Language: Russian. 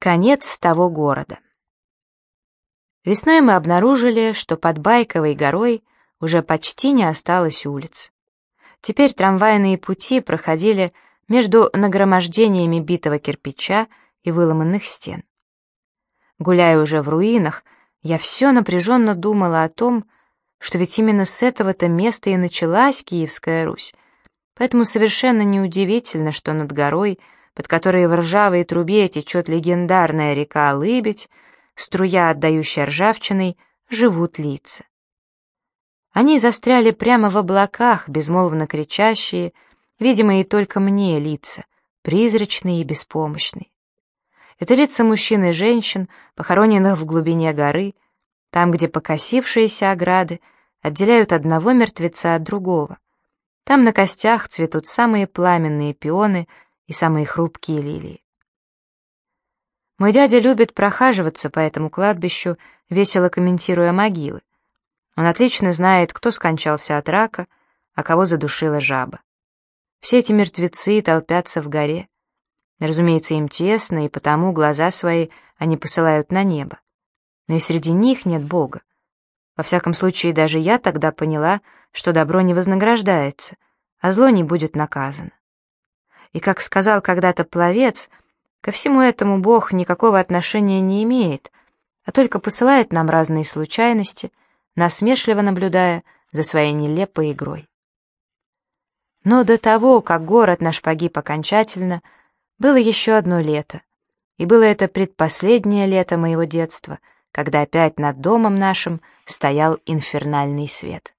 Конец того города. Весной мы обнаружили, что под Байковой горой уже почти не осталось улиц. Теперь трамвайные пути проходили между нагромождениями битого кирпича и выломанных стен. Гуляя уже в руинах, я все напряженно думала о том, что ведь именно с этого-то места и началась Киевская Русь, поэтому совершенно неудивительно, что над горой — под которой в ржавой трубе течет легендарная река Лыбедь, струя, отдающая ржавчиной, живут лица. Они застряли прямо в облаках, безмолвно кричащие, видимые только мне лица, призрачные и беспомощные. Это лица мужчин и женщин, похороненных в глубине горы, там, где покосившиеся ограды отделяют одного мертвеца от другого. Там на костях цветут самые пламенные пионы — и самые хрупкие лилии. Мой дядя любит прохаживаться по этому кладбищу, весело комментируя могилы. Он отлично знает, кто скончался от рака, а кого задушила жаба. Все эти мертвецы толпятся в горе. Разумеется, им тесно, и потому глаза свои они посылают на небо. Но и среди них нет Бога. Во всяком случае, даже я тогда поняла, что добро не вознаграждается, а зло не будет наказано. И, как сказал когда-то пловец, ко всему этому Бог никакого отношения не имеет, а только посылает нам разные случайности, насмешливо наблюдая за своей нелепой игрой. Но до того, как город наш погиб окончательно, было еще одно лето. И было это предпоследнее лето моего детства, когда опять над домом нашим стоял инфернальный свет.